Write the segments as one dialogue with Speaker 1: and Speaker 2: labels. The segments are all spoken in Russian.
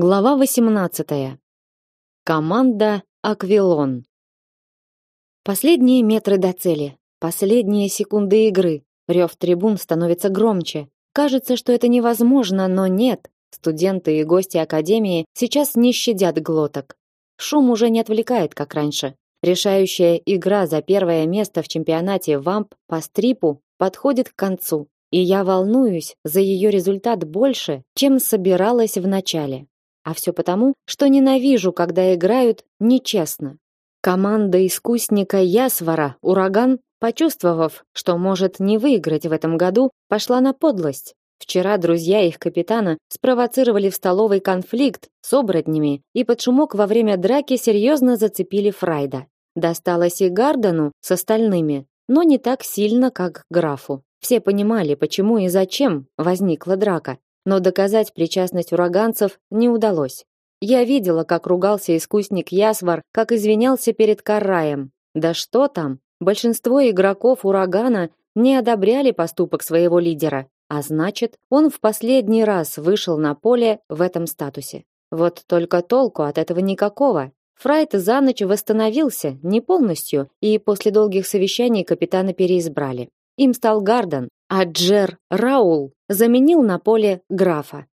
Speaker 1: Глава 18. Команда Аквилон. Последние метры до цели, последние секунды игры. Рев трибун становится громче. Кажется, что это невозможно, но нет. Студенты и гости академии сейчас не щадят глоток. Шум уже не отвлекает, как раньше. Решающая игра за первое место в чемпионате ВАМП по стрипу подходит к концу, и я волнуюсь за ее результат больше, чем собиралась в начале. А все потому, что ненавижу, когда играют нечестно. Команда искусника Ясвара Ураган, почувствовав, что может не выиграть в этом году, пошла на подлость. Вчера друзья их капитана спровоцировали в столовой конфликт с оборотнями и под шумок во время драки серьезно зацепили Фрайда. Досталось и Гардену с остальными, но не так сильно, как графу. Все понимали, почему и зачем возникла драка, но доказать причастность ураганцев не удалось. Я видела, как ругался искусник Ясвар, как извинялся перед Караем. Да что там, большинство игроков урагана не одобряли поступок своего лидера, а значит, он в последний раз вышел на поле в этом статусе. Вот только толку от этого никакого. Фрайт за ночь восстановился, не полностью, и после долгих совещаний капитана переизбрали. Им стал Гарден, а Джер Раул заменил на поле графа.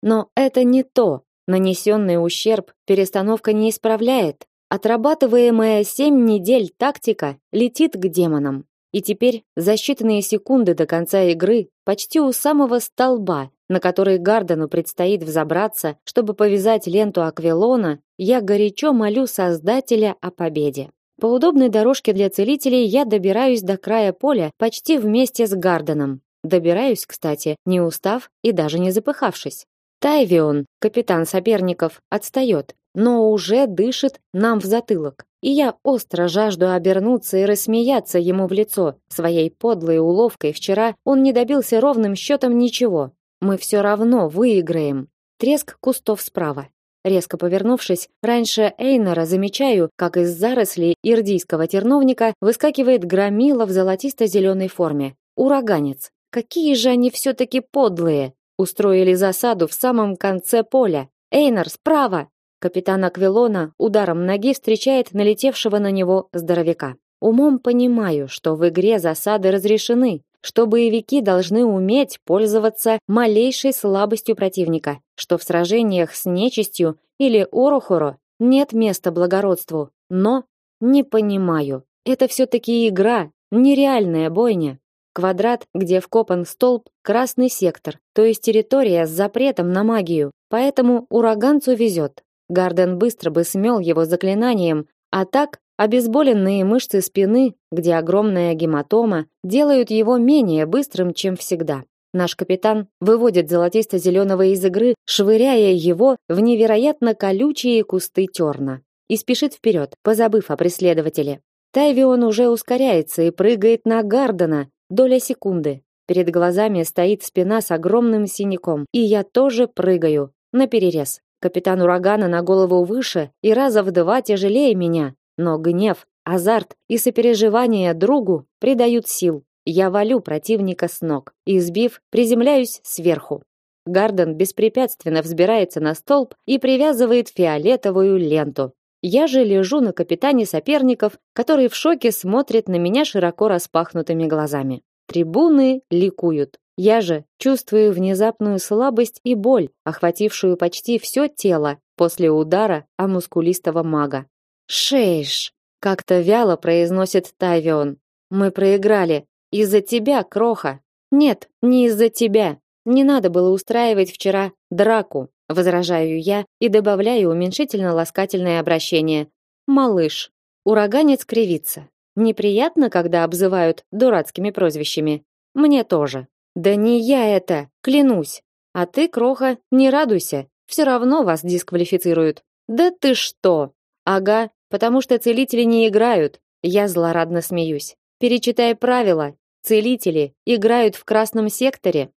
Speaker 1: Но это не то. Нанесенный ущерб перестановка не исправляет. Отрабатываемая семь недель тактика летит к демонам. И теперь за считанные секунды до конца игры, почти у самого столба, на который Гардену предстоит взобраться, чтобы повязать ленту Аквилона, я горячо молю Создателя о победе. По удобной дорожке для целителей я добираюсь до края поля почти вместе с Гарденом. Добираюсь, кстати, не устав и даже не запыхавшись. Тайвион, капитан соперников, отстает, но уже дышит нам в затылок. И я остро жажду обернуться и рассмеяться ему в лицо. Своей подлой уловкой вчера он не добился ровным счетом ничего. Мы все равно выиграем. Треск кустов справа. Резко повернувшись, раньше Эйнора замечаю, как из зарослей ирдийского терновника выскакивает громила в золотисто-зеленой форме. Ураганец. Какие же они все-таки подлые! Устроили засаду в самом конце поля. Эйнор, справа! Капитан Аквилона ударом ноги встречает налетевшего на него здоровяка. Умом понимаю, что в игре засады разрешены, что боевики должны уметь пользоваться малейшей слабостью противника, что в сражениях с нечистью или орухоро нет места благородству. Но не понимаю. Это все таки игра, нереальная бойня. Квадрат, где вкопан столб, красный сектор, то есть территория с запретом на магию. Поэтому ураганцу везет. Гарден быстро бы смел его заклинанием, а так Обезболенные мышцы спины, где огромная гематома, делают его менее быстрым, чем всегда. Наш капитан выводит золотисто-зеленого из игры, швыряя его в невероятно колючие кусты терна. И спешит вперед, позабыв о преследователе. Тайвион уже ускоряется и прыгает на Гардена, доля секунды. Перед глазами стоит спина с огромным синяком, и я тоже прыгаю, на перерез. Капитан урагана на голову выше и раза в два тяжелее меня, но гнев, азарт и сопереживание другу придают сил. Я валю противника с ног и, сбив, приземляюсь сверху. Гарден беспрепятственно взбирается на столб и привязывает фиолетовую ленту. Я же лежу на капитане соперников, который в шоке смотрит на меня широко распахнутыми глазами. Трибуны ликуют. Я же чувствую внезапную слабость и боль, охватившую почти все тело после удара о мускулистого мага. Шейш, как-то вяло произносит Тайвион. Мы проиграли из-за тебя, кроха. Нет, не из-за тебя. Не надо было устраивать вчера драку, возражаю я и добавляю уменьшительно-ласкательное обращение. Малыш. Ураганец кривится. Неприятно, когда обзывают дурацкими прозвищами. Мне тоже. Да не я это, клянусь. А ты, кроха, не радуйся. Все равно вас дисквалифицируют. Да ты что? Ага, потому что целители не играют. Я злорадно смеюсь. Перечитай правила. Целители играют в красном секторе.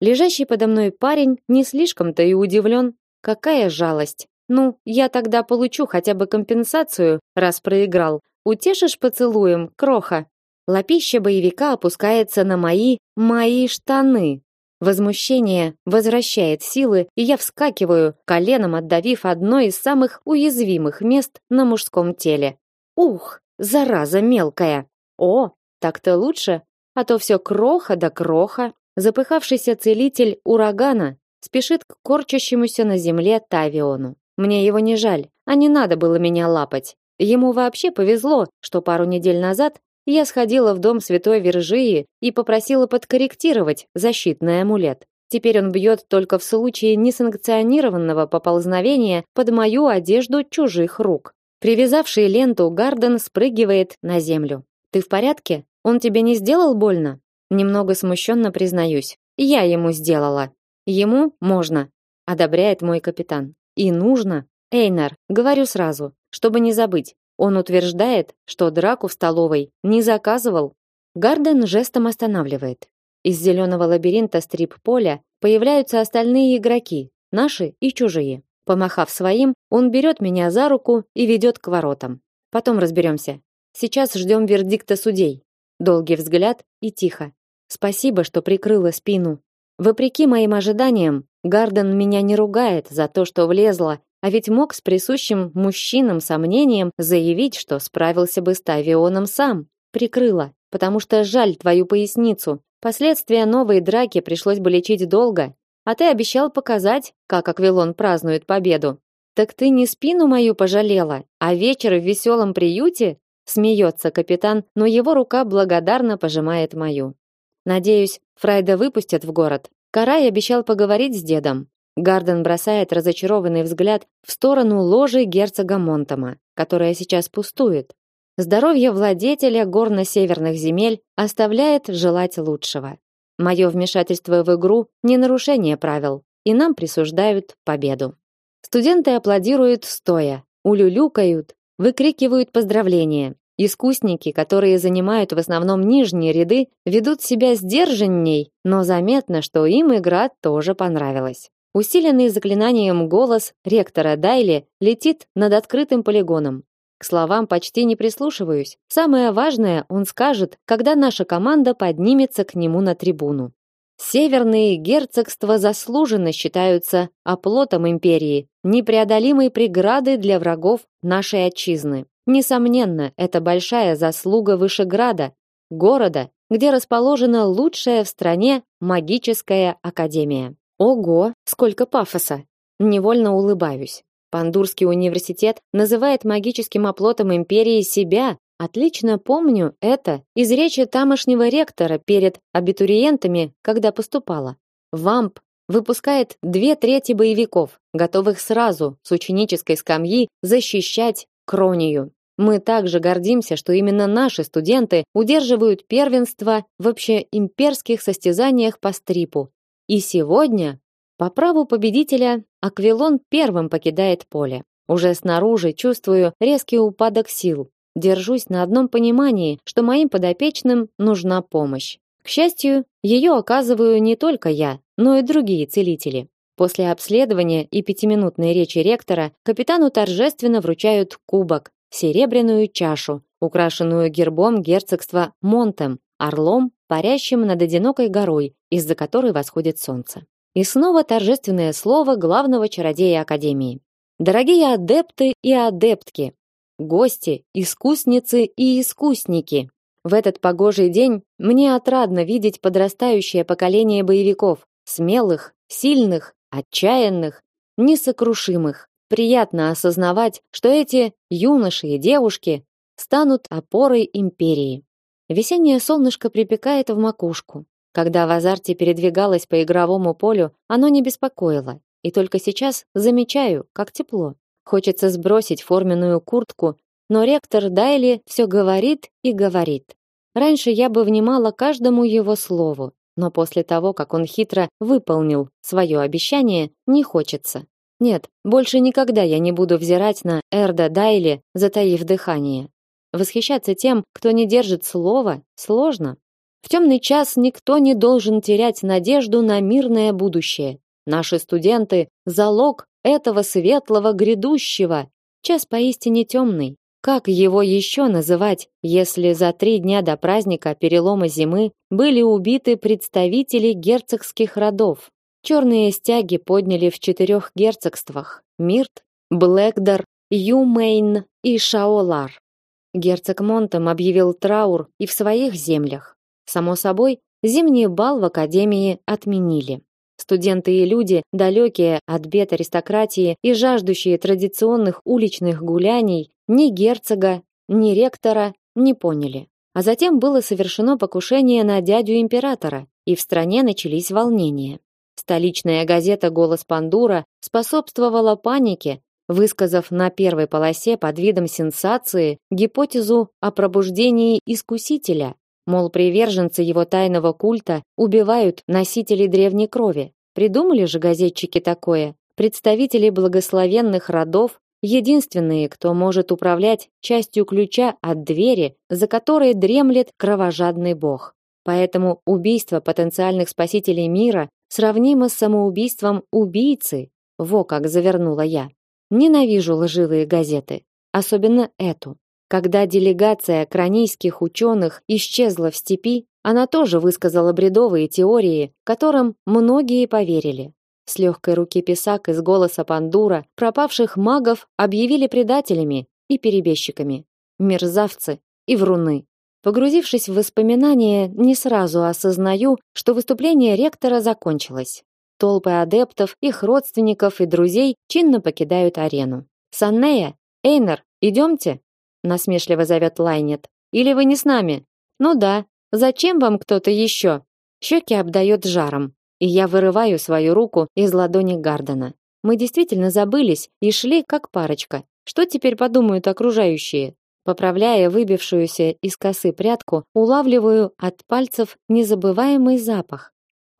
Speaker 1: Лежащий подо мной парень не слишком-то и удивлен. Какая жалость. Ну, я тогда получу хотя бы компенсацию, раз проиграл. Утешишь поцелуем, кроха. Лапища боевика опускается на мои, мои штаны. Возмущение возвращает силы, и я вскакиваю, коленом отдавив одно из самых уязвимых мест на мужском теле. Ух, зараза мелкая. О, так-то лучше, а то все кроха да кроха. Запыхавшийся целитель урагана спешит к корчащемуся на земле Тавиону. Мне его не жаль, а не надо было меня лапать. Ему вообще повезло, что пару недель назад я сходила в дом Святой Вержии и попросила подкорректировать защитный амулет. Теперь он бьет только в случае несанкционированного поползновения под мою одежду чужих рук. Привязавший ленту Гарден спрыгивает на землю. Ты в порядке? Он тебе не сделал больно? Немного смущенно признаюсь. Я ему сделала. Ему можно, одобряет мой капитан. И нужно. Эйнар, говорю сразу, чтобы не забыть. Он утверждает, что драку в столовой не заказывал. Гарден жестом останавливает. Из зеленого лабиринта стрип-поля появляются остальные игроки, наши и чужие. Помахав своим, он берет меня за руку и ведет к воротам. Потом разберемся. Сейчас ждем вердикта судей. Долгий взгляд и тихо. Спасибо, что прикрыла спину. Вопреки моим ожиданиям, Гарден меня не ругает за то, что влезла а ведь мог с присущим мужчинам сомнением заявить, что справился бы с Тавионом сам. Прикрыла, потому что жаль твою поясницу. Последствия новой драки пришлось бы лечить долго. А ты обещал показать, как Аквилон празднует победу. Так ты не спину мою пожалела, а вечер в веселом приюте? Смеется капитан, но его рука благодарно пожимает мою. Надеюсь, Фрайда выпустят в город. Карай обещал поговорить с дедом. Гарден бросает разочарованный взгляд в сторону ложи герцога Монтома, которая сейчас пустует. Здоровье владетеля горно-северных земель оставляет желать лучшего. Мое вмешательство в игру не нарушение правил, и нам присуждают победу. Студенты аплодируют стоя, улюлюкают, выкрикивают поздравления. Искусники, которые занимают в основном нижние ряды, ведут себя сдержанней, но заметно, что им игра тоже понравилась. Усиленный заклинанием голос ректора Дайли летит над открытым полигоном. К словам почти не прислушиваюсь. Самое важное он скажет, когда наша команда поднимется к нему на трибуну. Северные герцогства заслуженно считаются оплотом империи, непреодолимой преградой для врагов нашей отчизны. Несомненно, это большая заслуга Вышеграда, города, где расположена лучшая в стране магическая академия. Ого, сколько пафоса. Невольно улыбаюсь. Пандурский университет называет магическим оплотом империи себя. Отлично помню это из речи тамошнего ректора перед абитуриентами, когда поступала. ВАМП выпускает две трети боевиков, готовых сразу с ученической скамьи защищать Кронию. Мы также гордимся, что именно наши студенты удерживают первенство в общеимперских состязаниях по стрипу, и сегодня, по праву победителя, Аквилон первым покидает поле. Уже снаружи чувствую резкий упадок сил. Держусь на одном понимании, что моим подопечным нужна помощь. К счастью, ее оказываю не только я, но и другие целители. После обследования и пятиминутной речи ректора капитану торжественно вручают кубок, серебряную чашу, украшенную гербом герцогства Монтем, орлом, парящим над одинокой горой, из-за которой восходит солнце. И снова торжественное слово главного чародея академии. Дорогие адепты и адептки, гости, искусницы и искусники. В этот погожий день мне отрадно видеть подрастающее поколение боевиков, смелых, сильных, отчаянных, несокрушимых. Приятно осознавать, что эти юноши и девушки станут опорой империи. Весеннее солнышко припекает в макушку. Когда в азарте передвигалась по игровому полю, оно не беспокоило. И только сейчас замечаю, как тепло. Хочется сбросить форменную куртку, но ректор Дайли все говорит и говорит. Раньше я бы внимала каждому его слову, но после того, как он хитро выполнил свое обещание, не хочется. Нет, больше никогда я не буду взирать на Эрда Дайли, затаив дыхание. Восхищаться тем, кто не держит слова, сложно. В темный час никто не должен терять надежду на мирное будущее. Наши студенты – залог этого светлого грядущего. Час поистине темный. Как его еще называть, если за три дня до праздника перелома зимы были убиты представители герцогских родов? Черные стяги подняли в четырех герцогствах: Мирт, Блэкдор, Юмейн и Шаолар. Герцог Монтом объявил траур и в своих землях. Само собой, зимний бал в академии отменили. Студенты и люди, далекие от бед аристократии и жаждущие традиционных уличных гуляний, ни герцога, ни ректора не поняли. А затем было совершено покушение на дядю императора, и в стране начались волнения. Столичная газета Голос Пандура способствовала панике, высказав на первой полосе под видом сенсации гипотезу о пробуждении искусителя, Мол, приверженцы его тайного культа убивают носителей древней крови. Придумали же газетчики такое. Представители благословенных родов единственные, кто может управлять частью ключа от двери, за которой дремлет кровожадный бог. Поэтому убийство потенциальных спасителей мира сравнимо с самоубийством убийцы. Во как завернула я. Ненавижу лживые газеты, особенно эту. Когда делегация кранийских ученых исчезла в степи, она тоже высказала бредовые теории, которым многие поверили. С легкой руки писак из голоса Пандура пропавших магов объявили предателями и перебежчиками, мерзавцы и вруны. Погрузившись в воспоминания, не сразу осознаю, что выступление ректора закончилось. Толпы адептов, их родственников и друзей чинно покидают арену. Саннея, Эйнер, идемте насмешливо зовет Лайнет. Или вы не с нами? Ну да. Зачем вам кто-то еще? Щеки обдает жаром, и я вырываю свою руку из ладони Гардена. Мы действительно забылись и шли как парочка. Что теперь подумают окружающие? Поправляя выбившуюся из косы прядку, улавливаю от пальцев незабываемый запах.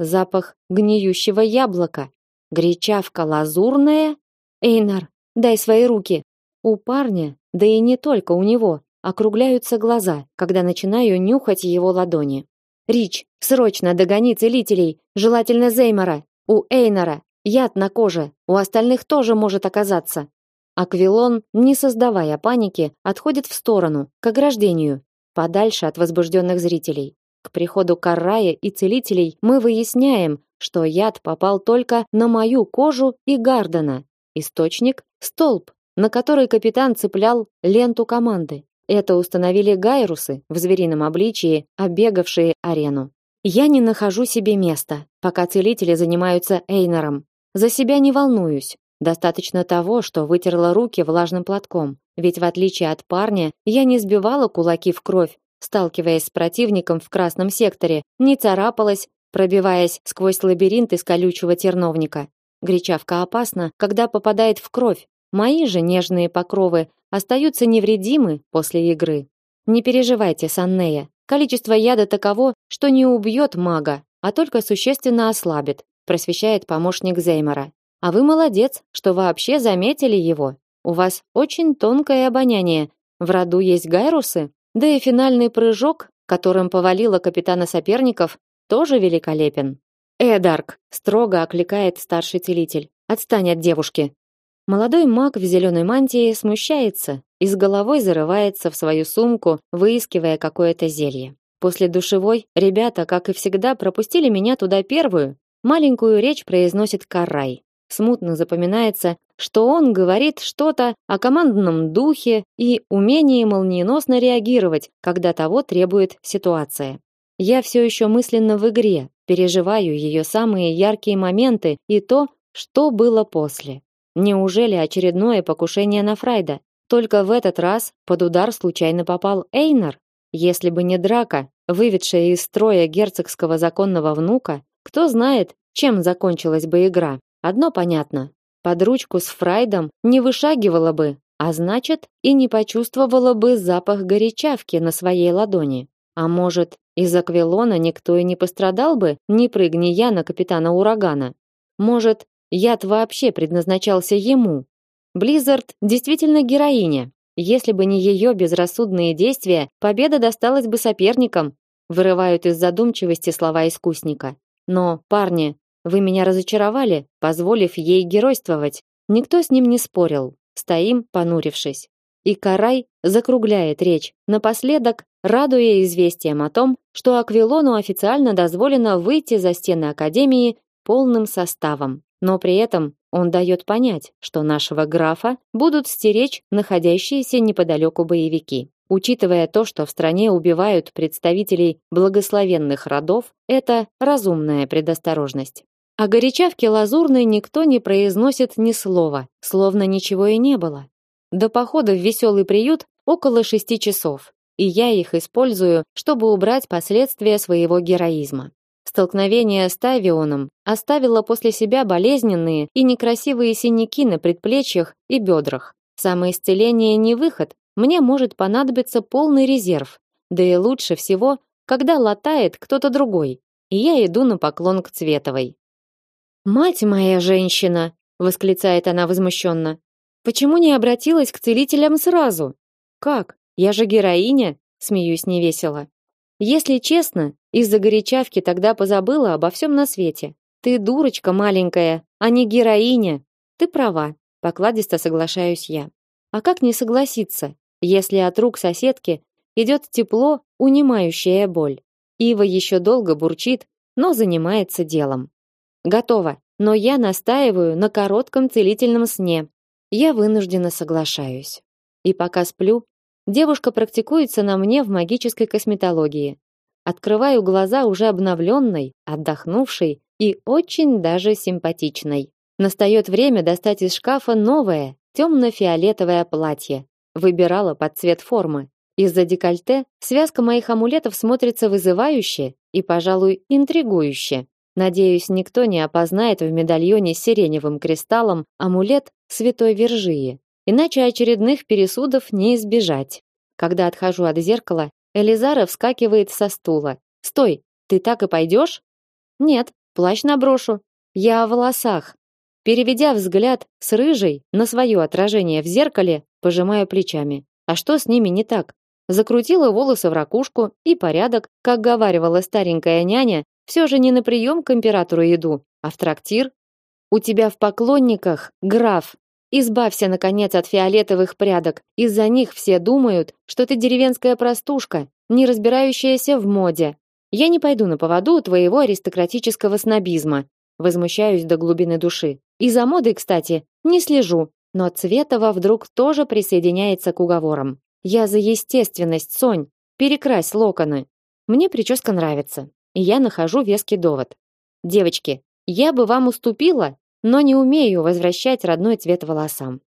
Speaker 1: Запах гниющего яблока. Гречавка лазурная? Эйнар, дай свои руки. У парня да и не только у него, округляются глаза, когда начинаю нюхать его ладони. Рич, срочно догони целителей, желательно Зеймора, у Эйнора, яд на коже, у остальных тоже может оказаться. Аквилон, не создавая паники, отходит в сторону, к ограждению, подальше от возбужденных зрителей. К приходу Каррая и целителей мы выясняем, что яд попал только на мою кожу и Гардена. Источник столб, на который капитан цеплял ленту команды. Это установили гайрусы в зверином обличии, обегавшие арену. Я не нахожу себе места, пока целители занимаются Эйнером. За себя не волнуюсь. Достаточно того, что вытерла руки влажным платком. Ведь в отличие от парня, я не сбивала кулаки в кровь, сталкиваясь с противником в красном секторе, не царапалась, пробиваясь сквозь лабиринт из колючего терновника. Гречавка опасна, когда попадает в кровь, Мои же нежные покровы остаются невредимы после игры. Не переживайте, Саннея. Количество яда таково, что не убьет мага, а только существенно ослабит, просвещает помощник Зеймера. А вы молодец, что вообще заметили его. У вас очень тонкое обоняние. В роду есть гайрусы, да и финальный прыжок, которым повалила капитана соперников, тоже великолепен. Эдарк строго окликает старший целитель. Отстань от девушки. Молодой маг в зеленой мантии смущается и с головой зарывается в свою сумку, выискивая какое-то зелье. После душевой ребята, как и всегда, пропустили меня туда первую. Маленькую речь произносит Карай. Смутно запоминается, что он говорит что-то о командном духе и умении молниеносно реагировать, когда того требует ситуация. Я все еще мысленно в игре, переживаю ее самые яркие моменты и то, что было после. Неужели очередное покушение на Фрайда? Только в этот раз под удар случайно попал Эйнар. Если бы не драка, выведшая из строя герцогского законного внука, кто знает, чем закончилась бы игра. Одно понятно. Под ручку с Фрайдом не вышагивала бы, а значит, и не почувствовала бы запах горечавки на своей ладони. А может, из Аквилона никто и не пострадал бы, не прыгни я на капитана урагана. Может, Яд вообще предназначался ему. Близзард действительно героиня. Если бы не ее безрассудные действия, победа досталась бы соперникам. Вырывают из задумчивости слова искусника. Но, парни, вы меня разочаровали, позволив ей геройствовать. Никто с ним не спорил. Стоим, понурившись. И Карай закругляет речь, напоследок радуя известием о том, что Аквилону официально дозволено выйти за стены академии полным составом. Но при этом он дает понять, что нашего графа будут стеречь находящиеся неподалеку боевики. Учитывая то, что в стране убивают представителей благословенных родов, это разумная предосторожность. О горячавке лазурной никто не произносит ни слова, словно ничего и не было. До похода в веселый приют около шести часов, и я их использую, чтобы убрать последствия своего героизма. Столкновение с Тавионом оставило после себя болезненные и некрасивые синяки на предплечьях и бедрах. Самоисцеление не выход, мне может понадобиться полный резерв. Да и лучше всего, когда латает кто-то другой. И я иду на поклон к Цветовой. «Мать моя женщина!» — восклицает она возмущенно. «Почему не обратилась к целителям сразу?» «Как? Я же героиня!» — смеюсь невесело. «Если честно, из-за горячавки тогда позабыла обо всем на свете. Ты дурочка маленькая, а не героиня. Ты права, покладисто соглашаюсь я. А как не согласиться, если от рук соседки идет тепло, унимающее боль? Ива еще долго бурчит, но занимается делом. Готово, но я настаиваю на коротком целительном сне. Я вынуждена соглашаюсь. И пока сплю, девушка практикуется на мне в магической косметологии. Открываю глаза уже обновленной, отдохнувшей и очень даже симпатичной. Настает время достать из шкафа новое, темно-фиолетовое платье. Выбирала под цвет формы. Из-за декольте связка моих амулетов смотрится вызывающе и, пожалуй, интригующе. Надеюсь, никто не опознает в медальоне с сиреневым кристаллом амулет Святой Вержии. Иначе очередных пересудов не избежать. Когда отхожу от зеркала, Элизара вскакивает со стула. Стой, ты так и пойдешь? Нет, плащ наброшу. Я о волосах. Переведя взгляд с рыжей на свое отражение в зеркале, пожимаю плечами. А что с ними не так? Закрутила волосы в ракушку и порядок, как говаривала старенькая няня, все же не на прием к императору иду, а в трактир. У тебя в поклонниках граф, Избавься, наконец, от фиолетовых прядок. Из-за них все думают, что ты деревенская простушка, не разбирающаяся в моде. Я не пойду на поводу твоего аристократического снобизма. Возмущаюсь до глубины души. И за модой, кстати, не слежу. Но Цветова вдруг тоже присоединяется к уговорам. Я за естественность, Сонь. Перекрась локоны. Мне прическа нравится. И я нахожу веский довод. Девочки, я бы вам уступила, но не умею возвращать родной цвет волосам.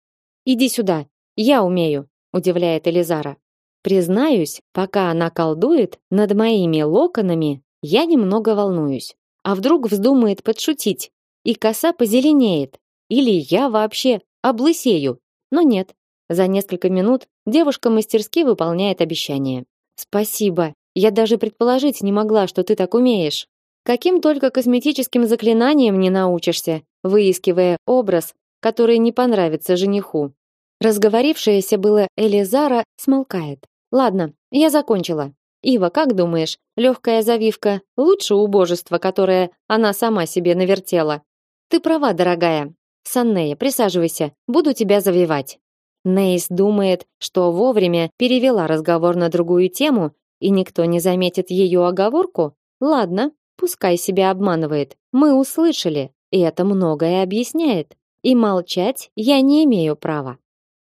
Speaker 1: Иди сюда, я умею, удивляет Элизара. Признаюсь, пока она колдует над моими локонами, я немного волнуюсь. А вдруг вздумает подшутить, и коса позеленеет, или я вообще облысею. Но нет. За несколько минут девушка мастерски выполняет обещание. Спасибо. Я даже предположить не могла, что ты так умеешь. Каким только косметическим заклинанием не научишься, выискивая образ, который не понравится жениху. Разговорившаяся было Элизара смолкает. Ладно, я закончила. Ива, как думаешь, легкая завивка лучше убожества, которое она сама себе навертела? Ты права, дорогая. Саннея, присаживайся, буду тебя завивать. Нейс думает, что вовремя перевела разговор на другую тему, и никто не заметит ее оговорку. Ладно, пускай себя обманывает. Мы услышали. И это многое объясняет. И молчать я не имею права.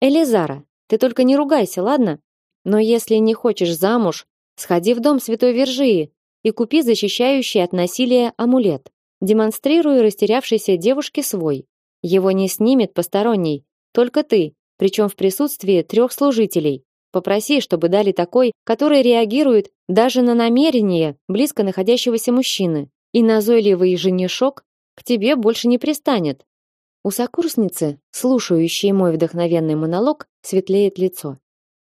Speaker 1: Элизара, ты только не ругайся, ладно? Но если не хочешь замуж, сходи в дом Святой Вержии и купи защищающий от насилия амулет. Демонстрируй растерявшейся девушке свой. Его не снимет посторонний, только ты, причем в присутствии трех служителей. Попроси, чтобы дали такой, который реагирует даже на намерение близко находящегося мужчины. И назойливый женишок к тебе больше не пристанет. У сокурсницы, слушающей мой вдохновенный монолог, светлеет лицо.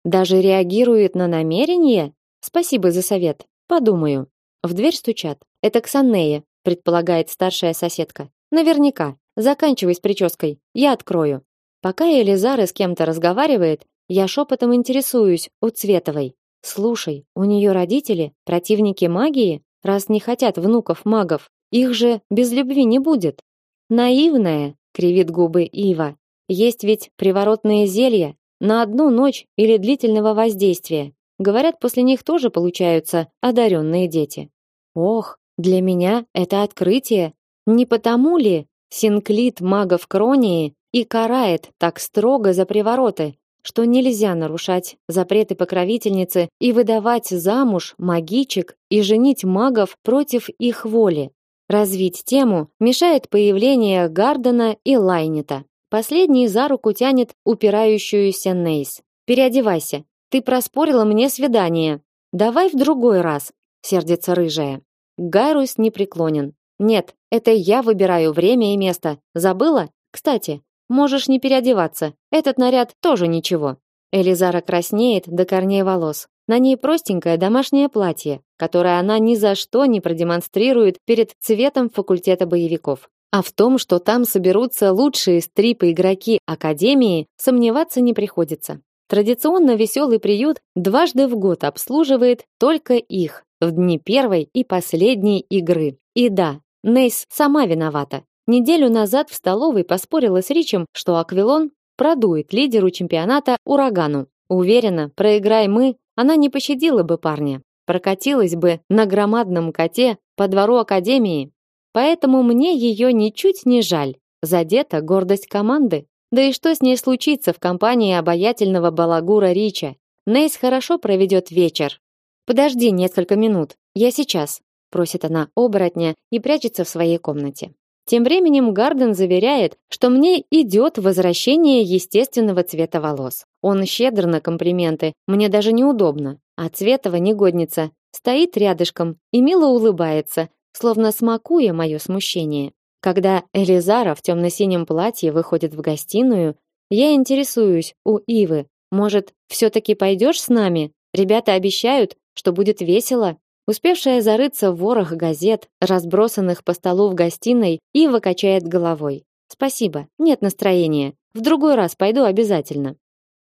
Speaker 1: Даже реагирует на намерение? Спасибо за совет. Подумаю. В дверь стучат. Это Ксаннея, предполагает старшая соседка. Наверняка. Заканчивай с прической. Я открою. Пока Элизара с кем-то разговаривает, я шепотом интересуюсь у Цветовой. Слушай, у нее родители противники магии, раз не хотят внуков магов. Их же без любви не будет. Наивная, кривит губы Ива. Есть ведь приворотные зелья. на одну ночь или длительного воздействия. Говорят, после них тоже получаются одаренные дети. Ох, для меня это открытие. Не потому ли Синклит магов Кронии и карает так строго за привороты, что нельзя нарушать запреты покровительницы и выдавать замуж магичек и женить магов против их воли. Развить тему мешает появление Гардена и Лайнета. Последний за руку тянет упирающуюся Нейс. Переодевайся. Ты проспорила мне свидание. Давай в другой раз, сердится рыжая. Гайрус не преклонен. Нет, это я выбираю время и место. Забыла? Кстати, можешь не переодеваться. Этот наряд тоже ничего. Элизара краснеет до корней волос. На ней простенькое домашнее платье, которое она ни за что не продемонстрирует перед цветом факультета боевиков. А в том, что там соберутся лучшие стрипы игроки академии, сомневаться не приходится. Традиционно веселый приют дважды в год обслуживает только их в дни первой и последней игры. И да, Нейс сама виновата. Неделю назад в столовой поспорила с Ричем, что Аквилон продует лидеру чемпионата Урагану. Уверена, проиграй мы, она не пощадила бы парня. Прокатилась бы на громадном коте по двору академии. Поэтому мне ее ничуть не жаль. Задета гордость команды. Да и что с ней случится в компании обаятельного балагура Рича? Нейс хорошо проведет вечер. Подожди несколько минут. Я сейчас просит она оборотня и прячется в своей комнате. Тем временем Гарден заверяет, что мне идет возвращение естественного цвета волос. Он щедр на комплименты, мне даже неудобно. А Цветова негодница стоит рядышком и мило улыбается, словно смакуя мое смущение. Когда Элизара в темно-синем платье выходит в гостиную, я интересуюсь у Ивы. Может, все таки пойдешь с нами? Ребята обещают, что будет весело. Успевшая зарыться в ворох газет, разбросанных по столу в гостиной, Ива качает головой. Спасибо, нет настроения. В другой раз пойду обязательно.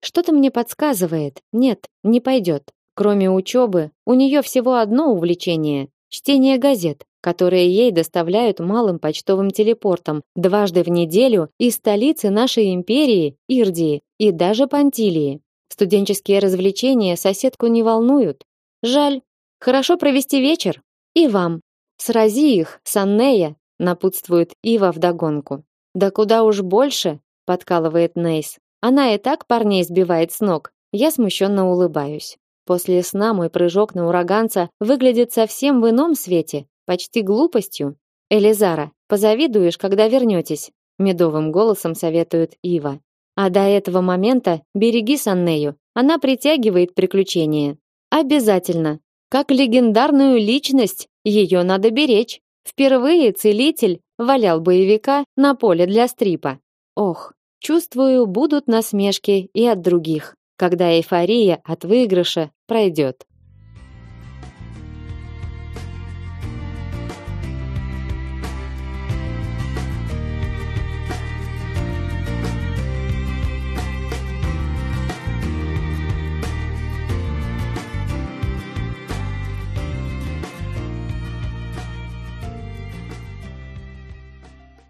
Speaker 1: Что-то мне подсказывает. Нет, не пойдет. Кроме учебы, у нее всего одно увлечение чтение газет, которые ей доставляют малым почтовым телепортом дважды в неделю из столицы нашей империи, Ирдии и даже Пантилии. Студенческие развлечения соседку не волнуют. Жаль, Хорошо провести вечер и вам. Срази их, Саннея, напутствует Ива вдогонку. Да куда уж больше, подкалывает Нейс. Она и так парней сбивает с ног. Я смущенно улыбаюсь. После сна мой прыжок на ураганца выглядит совсем в ином свете, почти глупостью. Элизара, позавидуешь, когда вернетесь, медовым голосом советует Ива. А до этого момента береги Саннею. Она притягивает приключения. Обязательно, как легендарную личность ее надо беречь. Впервые целитель валял боевика на поле для стрипа. Ох, чувствую, будут насмешки и от других, когда эйфория от выигрыша пройдет.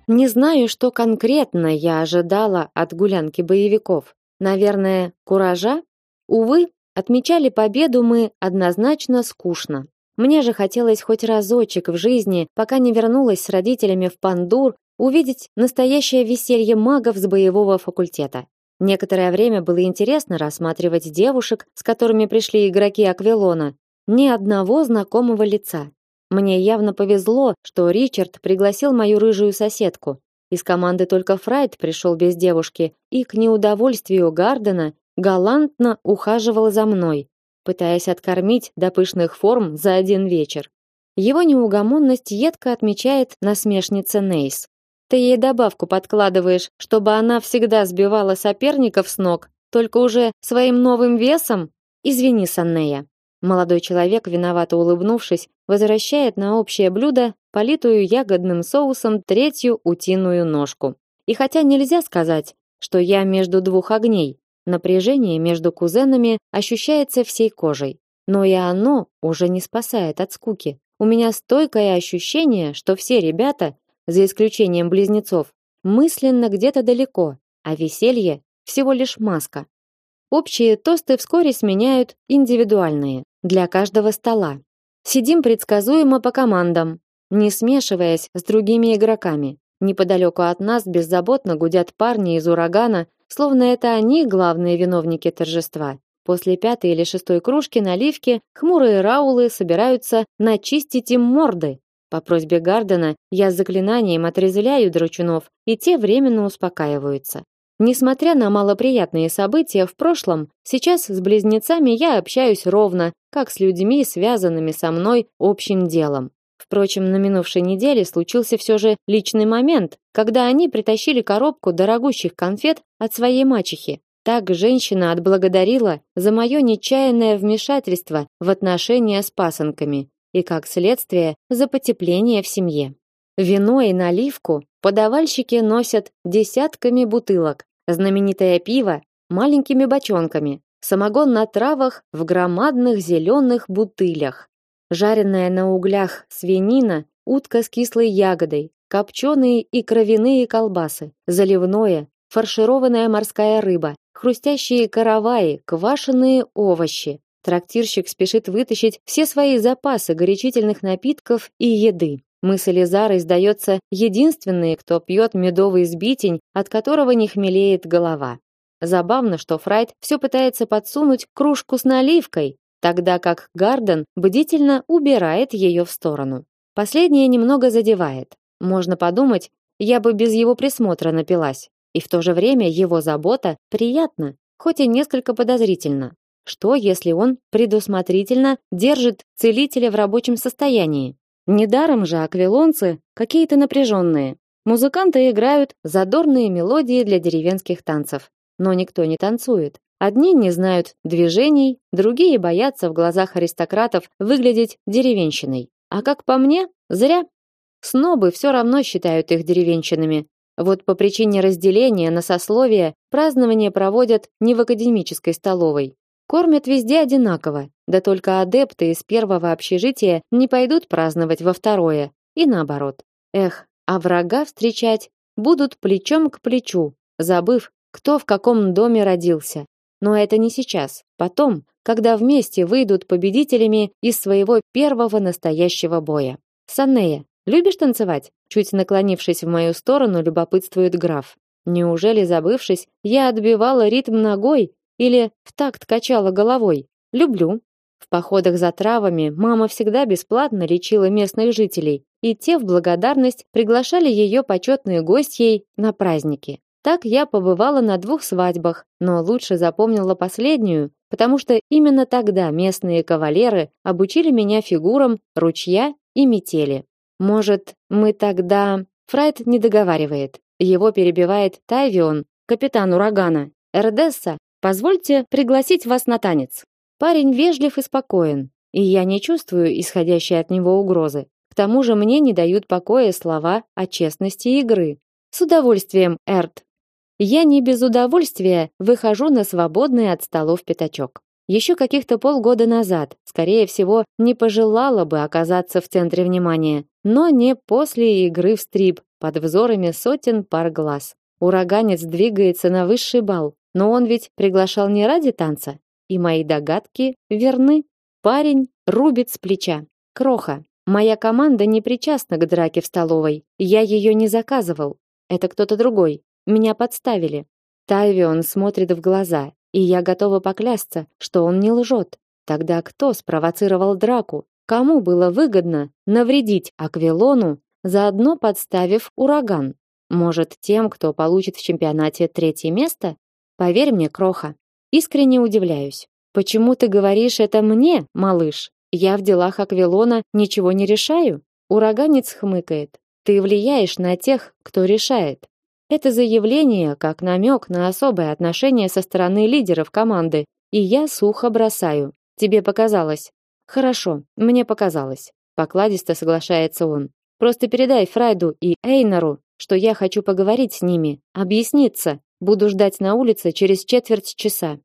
Speaker 1: Не знаю, что конкретно я ожидала от гулянки боевиков. Наверное, куража? Увы, отмечали победу мы однозначно скучно. Мне же хотелось хоть разочек в жизни, пока не вернулась с родителями в Пандур, увидеть настоящее веселье магов с боевого факультета. Некоторое время было интересно рассматривать девушек, с которыми пришли игроки Аквилона. Ни одного знакомого лица. Мне явно повезло, что Ричард пригласил мою рыжую соседку. Из команды только Фрайд пришел без девушки и к неудовольствию Гардена галантно ухаживал за мной, пытаясь откормить до пышных форм за один вечер. Его неугомонность едко отмечает насмешница Нейс. Ты ей добавку подкладываешь, чтобы она всегда сбивала соперников с ног, только уже своим новым весом? Извини, Саннея. Молодой человек, виновато улыбнувшись, возвращает на общее блюдо политую ягодным соусом третью утиную ножку. И хотя нельзя сказать, что я между двух огней, напряжение между кузенами ощущается всей кожей, но и оно уже не спасает от скуки. У меня стойкое ощущение, что все ребята, за исключением близнецов, мысленно где-то далеко, а веселье всего лишь маска. Общие тосты вскоре сменяют индивидуальные для каждого стола. Сидим предсказуемо по командам, не смешиваясь с другими игроками. Неподалеку от нас беззаботно гудят парни из урагана, словно это они главные виновники торжества. После пятой или шестой кружки наливки хмурые раулы собираются начистить им морды. По просьбе Гардена я заклинанием отрезвляю драчунов, и те временно успокаиваются. Несмотря на малоприятные события в прошлом, сейчас с близнецами я общаюсь ровно, как с людьми, связанными со мной общим делом. Впрочем, на минувшей неделе случился все же личный момент, когда они притащили коробку дорогущих конфет от своей мачехи. Так женщина отблагодарила за мое нечаянное вмешательство в отношения с пасынками и, как следствие, за потепление в семье. Вино и наливку подавальщики носят десятками бутылок, знаменитое пиво маленькими бочонками, самогон на травах в громадных зеленых бутылях жареная на углях свинина, утка с кислой ягодой, копченые и кровяные колбасы, заливное, фаршированная морская рыба, хрустящие караваи, квашеные овощи. Трактирщик спешит вытащить все свои запасы горячительных напитков и еды. Мы с Элизарой, сдается, единственные, кто пьет медовый сбитень, от которого не хмелеет голова. Забавно, что Фрайт все пытается подсунуть кружку с наливкой, тогда как Гарден бдительно убирает ее в сторону. Последнее немного задевает. Можно подумать, я бы без его присмотра напилась. И в то же время его забота приятна, хоть и несколько подозрительно. Что, если он предусмотрительно держит целителя в рабочем состоянии? Недаром же аквилонцы какие-то напряженные. Музыканты играют задорные мелодии для деревенских танцев, но никто не танцует. Одни не знают движений, другие боятся в глазах аристократов выглядеть деревенщиной. А как по мне, зря. Снобы все равно считают их деревенщинами. Вот по причине разделения на сословия празднование проводят не в академической столовой. Кормят везде одинаково, да только адепты из первого общежития не пойдут праздновать во второе, и наоборот. Эх, а врага встречать будут плечом к плечу, забыв, кто в каком доме родился. Но это не сейчас, потом, когда вместе выйдут победителями из своего первого настоящего боя. Санея, любишь танцевать? Чуть наклонившись в мою сторону, любопытствует граф. Неужели забывшись, я отбивала ритм ногой или в такт качала головой? Люблю. В походах за травами мама всегда бесплатно лечила местных жителей, и те в благодарность приглашали ее почетной гостьей на праздники. Так я побывала на двух свадьбах, но лучше запомнила последнюю, потому что именно тогда местные кавалеры обучили меня фигурам ручья и метели. Может, мы тогда Фрайт не договаривает. Его перебивает Тайвион, капитан урагана. Эрдесса, позвольте пригласить вас на танец. Парень вежлив и спокоен, и я не чувствую исходящей от него угрозы. К тому же мне не дают покоя слова о честности игры. С удовольствием, Эрт, я не без удовольствия выхожу на свободный от столов пятачок. Еще каких-то полгода назад, скорее всего, не пожелала бы оказаться в центре внимания, но не после игры в стрип под взорами сотен пар глаз. Ураганец двигается на высший бал, но он ведь приглашал не ради танца. И мои догадки верны. Парень рубит с плеча. Кроха. Моя команда не причастна к драке в столовой. Я ее не заказывал. Это кто-то другой. Меня подставили. Тайвион смотрит в глаза, и я готова поклясться, что он не лжет. Тогда кто спровоцировал драку? Кому было выгодно навредить Аквилону, заодно подставив ураган? Может, тем, кто получит в чемпионате третье место? Поверь мне, Кроха, искренне удивляюсь. Почему ты говоришь это мне, малыш? Я в делах Аквилона ничего не решаю. Ураганец хмыкает. Ты влияешь на тех, кто решает. Это заявление как намек на особое отношение со стороны лидеров команды, и я сухо бросаю. Тебе показалось. Хорошо, мне показалось. Покладисто соглашается он. Просто передай Фрайду и Эйнару, что я хочу поговорить с ними, объясниться. Буду ждать на улице через четверть часа.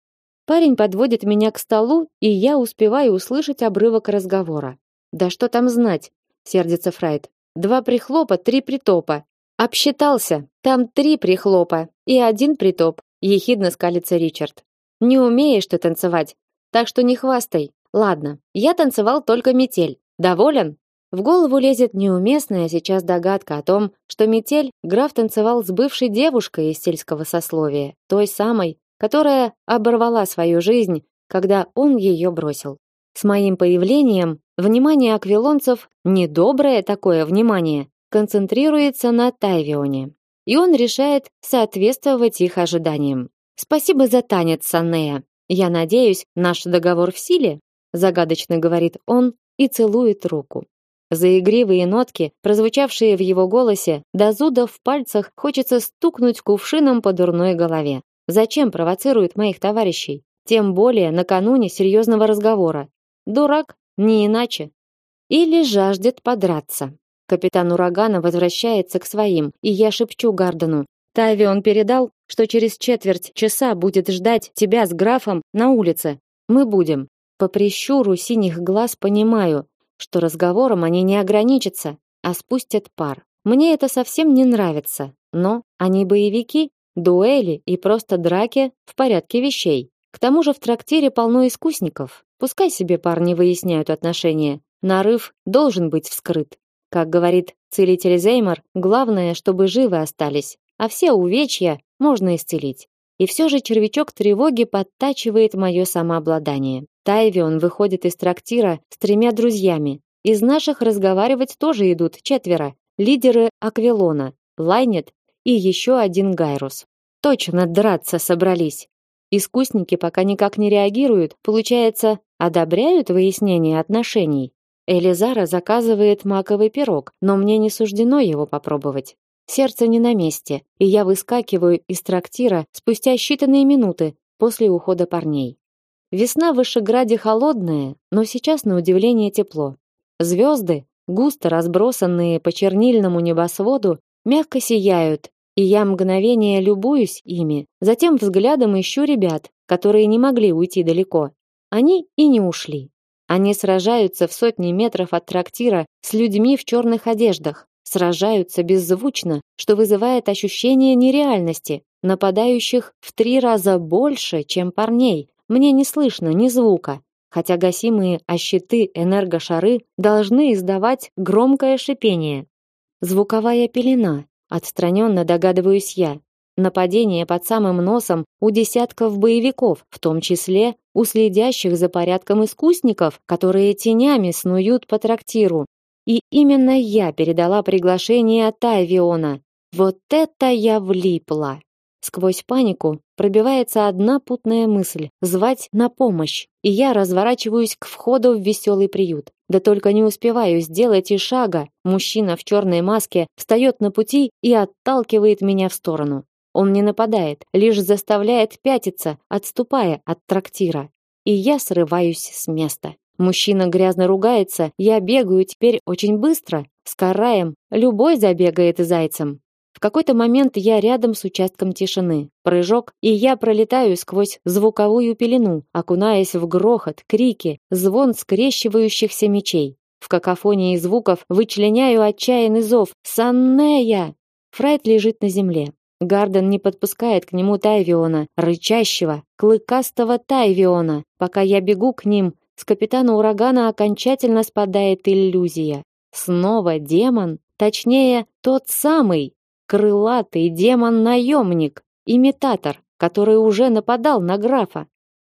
Speaker 1: Парень подводит меня к столу, и я успеваю услышать обрывок разговора. Да что там знать, сердится Фрайд. Два прихлопа, три притопа. Обсчитался. Там три прихлопа и один притоп. Ехидно скалится Ричард. Не умеешь ты танцевать, так что не хвастай. Ладно, я танцевал только метель. Доволен? В голову лезет неуместная сейчас догадка о том, что метель граф танцевал с бывшей девушкой из сельского сословия, той самой, которая оборвала свою жизнь, когда он ее бросил. С моим появлением внимание аквилонцев, недоброе такое внимание, концентрируется на Тайвионе, и он решает соответствовать их ожиданиям. Спасибо за танец, Санея. Я надеюсь, наш договор в силе, загадочно говорит он и целует руку. За игривые нотки, прозвучавшие в его голосе, до зуда в пальцах хочется стукнуть кувшином по дурной голове. Зачем провоцирует моих товарищей? Тем более накануне серьезного разговора. Дурак, не иначе. Или жаждет подраться. Капитан Урагана возвращается к своим, и я шепчу Гардену. Тавион передал, что через четверть часа будет ждать тебя с графом на улице. Мы будем. По прищуру синих глаз понимаю, что разговором они не ограничатся, а спустят пар. Мне это совсем не нравится, но они боевики, дуэли и просто драки в порядке вещей. К тому же в трактире полно искусников. Пускай себе парни выясняют отношения. Нарыв должен быть вскрыт. Как говорит целитель Зеймар, главное, чтобы живы остались, а все увечья можно исцелить. И все же червячок тревоги подтачивает мое самообладание. Тайвион выходит из трактира с тремя друзьями. Из наших разговаривать тоже идут четверо. Лидеры Аквилона, Лайнет и еще один Гайрус. Точно драться собрались. Искусники пока никак не реагируют, получается, одобряют выяснение отношений. Элизара заказывает маковый пирог, но мне не суждено его попробовать. Сердце не на месте, и я выскакиваю из трактира спустя считанные минуты после ухода парней. Весна в Вышеграде холодная, но сейчас на удивление тепло. Звезды, густо разбросанные по чернильному небосводу, мягко сияют, и я мгновение любуюсь ими, затем взглядом ищу ребят, которые не могли уйти далеко. Они и не ушли. Они сражаются в сотни метров от трактира с людьми в черных одеждах, сражаются беззвучно, что вызывает ощущение нереальности. Нападающих в три раза больше, чем парней, мне не слышно ни звука, хотя гасимые о щиты энергошары должны издавать громкое шипение. Звуковая пелена, отстраненно догадываюсь я. Нападение под самым носом у десятков боевиков, в том числе у следящих за порядком искусников, которые тенями снуют по трактиру. И именно я передала приглашение от Тайвиона. Вот это я влипла. Сквозь панику пробивается одна путная мысль звать на помощь, и я разворачиваюсь к входу в веселый приют. Да только не успеваю сделать и шага. Мужчина в черной маске встает на пути и отталкивает меня в сторону. Он не нападает, лишь заставляет пятиться, отступая от трактира. И я срываюсь с места. Мужчина грязно ругается, я бегаю теперь очень быстро, с караем, любой забегает зайцем. Какой-то момент я рядом с участком тишины. Прыжок, и я пролетаю сквозь звуковую пелену, окунаясь в грохот, крики, звон скрещивающихся мечей. В какофонии звуков вычленяю отчаянный зов «Саннея!». Фрайт лежит на земле. Гарден не подпускает к нему Тайвиона, рычащего, клыкастого Тайвиона. Пока я бегу к ним, с капитана урагана окончательно спадает иллюзия. Снова демон, точнее, тот самый, крылатый демон-наемник, имитатор, который уже нападал на графа.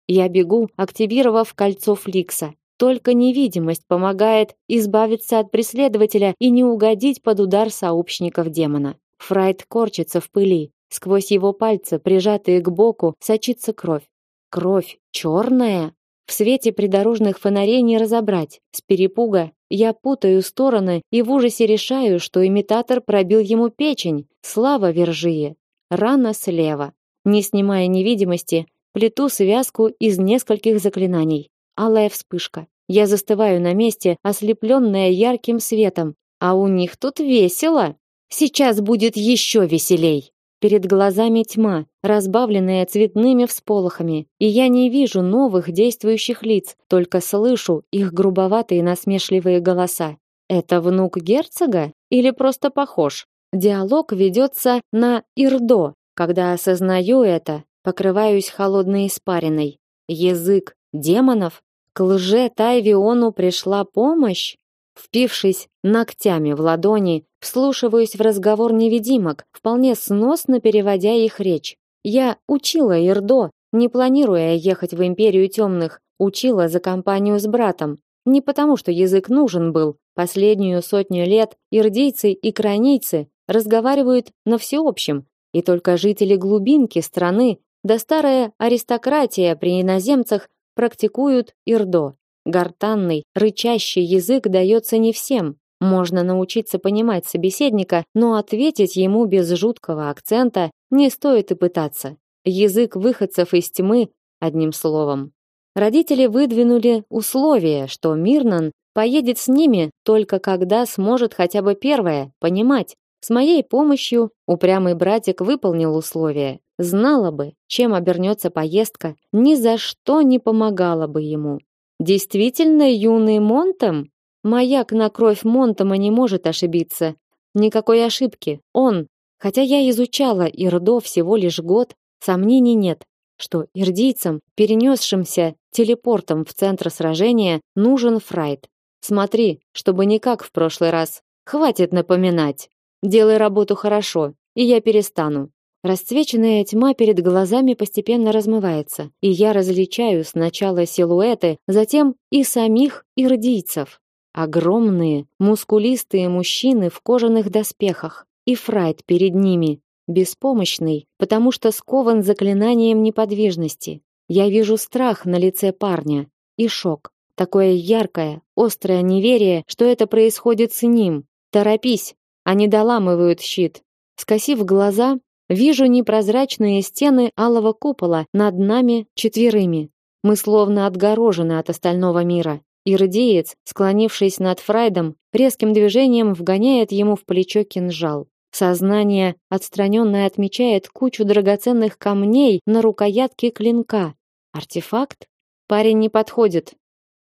Speaker 1: Я бегу, активировав кольцо Фликса. Только невидимость помогает избавиться от преследователя и не угодить под удар сообщников демона. Фрайд корчится в пыли. Сквозь его пальцы, прижатые к боку, сочится кровь. Кровь черная. В свете придорожных фонарей не разобрать. С перепуга я путаю стороны и в ужасе решаю, что имитатор пробил ему печень. Слава Вержие. Рана слева. Не снимая невидимости, плету связку из нескольких заклинаний. Алая вспышка. Я застываю на месте, ослепленная ярким светом. А у них тут весело. Сейчас будет еще веселей. Перед глазами тьма, разбавленная цветными всполохами, и я не вижу новых действующих лиц, только слышу их грубоватые насмешливые голоса. Это внук герцога или просто похож? Диалог ведется на ирдо. Когда осознаю это, покрываюсь холодной испариной. Язык демонов? К лже Тайвиону пришла помощь? Впившись ногтями в ладони, вслушиваюсь в разговор невидимок, вполне сносно переводя их речь. Я учила Ирдо, не планируя ехать в империю темных, учила за компанию с братом. Не потому, что язык нужен был. Последнюю сотню лет ирдийцы и кранийцы разговаривают на всеобщем, и только жители глубинки страны, да старая аристократия при иноземцах практикуют ирдо. Гортанный, рычащий язык дается не всем. Можно научиться понимать собеседника, но ответить ему без жуткого акцента не стоит и пытаться. Язык выходцев из тьмы, одним словом. Родители выдвинули условие, что Мирнан поедет с ними только когда сможет хотя бы первое понимать. С моей помощью упрямый братик выполнил условие. Знала бы, чем обернется поездка, ни за что не помогала бы ему. Действительно юный Монтом? Маяк на кровь Монтома не может ошибиться. Никакой ошибки. Он, хотя я изучала Ирдо всего лишь год, сомнений нет, что ирдийцам, перенесшимся телепортом в центр сражения, нужен Фрайт. Смотри, чтобы не как в прошлый раз. Хватит напоминать. Делай работу хорошо, и я перестану. Расцвеченная тьма перед глазами постепенно размывается, и я различаю сначала силуэты, затем и самих ирдийцев. Огромные, мускулистые мужчины в кожаных доспехах, и Фрайт перед ними, беспомощный, потому что скован заклинанием неподвижности. Я вижу страх на лице парня и шок, такое яркое, острое неверие, что это происходит с ним. Торопись, они доламывают щит. Скосив глаза, Вижу непрозрачные стены алого купола над нами четверыми. Мы словно отгорожены от остального мира. Иродеец, склонившись над Фрайдом, резким движением вгоняет ему в плечо кинжал. Сознание, отстраненное, отмечает кучу драгоценных камней на рукоятке клинка. Артефакт? Парень не подходит.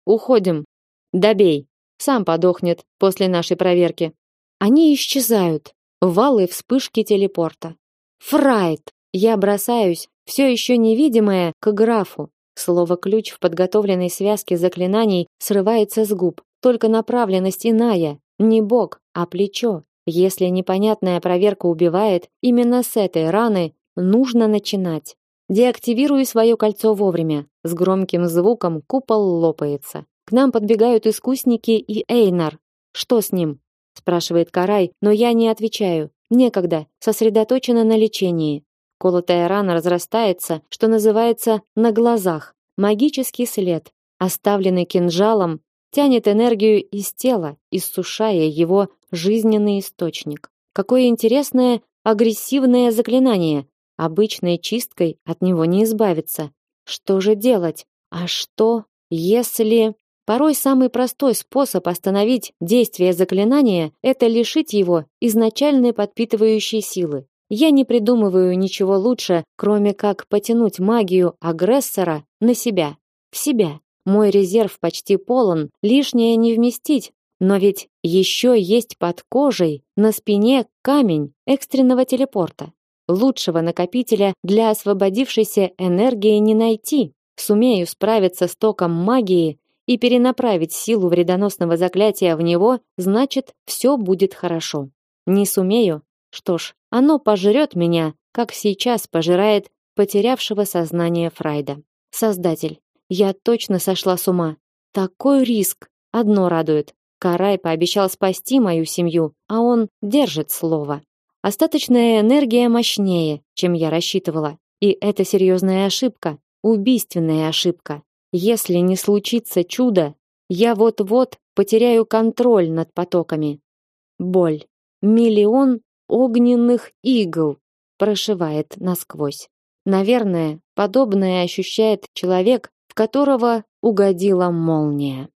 Speaker 1: Уходим. Добей. Сам подохнет после нашей проверки. Они исчезают. Валы вспышки телепорта. Фрайт! Я бросаюсь, все еще невидимая, к графу. Слово ключ в подготовленной связке заклинаний срывается с губ. Только направленность иная, не бок, а плечо. Если непонятная проверка убивает, именно с этой раны нужно начинать. Деактивирую свое кольцо вовремя. С громким звуком купол лопается. К нам подбегают искусники и Эйнар. Что с ним? спрашивает Карай, но я не отвечаю. Некогда, сосредоточена на лечении. Колотая рана разрастается, что называется, на глазах. Магический след, оставленный кинжалом, тянет энергию из тела, иссушая его жизненный источник. Какое интересное агрессивное заклинание. Обычной чисткой от него не избавиться. Что же делать? А что, если Порой самый простой способ остановить действие заклинания это лишить его изначальной подпитывающей силы. Я не придумываю ничего лучше, кроме как потянуть магию агрессора на себя, в себя. Мой резерв почти полон, лишнее не вместить. Но ведь еще есть под кожей, на спине камень экстренного телепорта. Лучшего накопителя для освободившейся энергии не найти. Сумею справиться с током магии и перенаправить силу вредоносного заклятия в него, значит, все будет хорошо. Не сумею? Что ж, оно пожрет меня, как сейчас пожирает потерявшего сознание Фрайда. Создатель, я точно сошла с ума. Такой риск. Одно радует. Карай пообещал спасти мою семью, а он держит слово. Остаточная энергия мощнее, чем я рассчитывала. И это серьезная ошибка, убийственная ошибка. Если не случится чудо, я вот-вот потеряю контроль над потоками. Боль. Миллион огненных игл прошивает насквозь. Наверное, подобное ощущает человек, в которого угодила молния.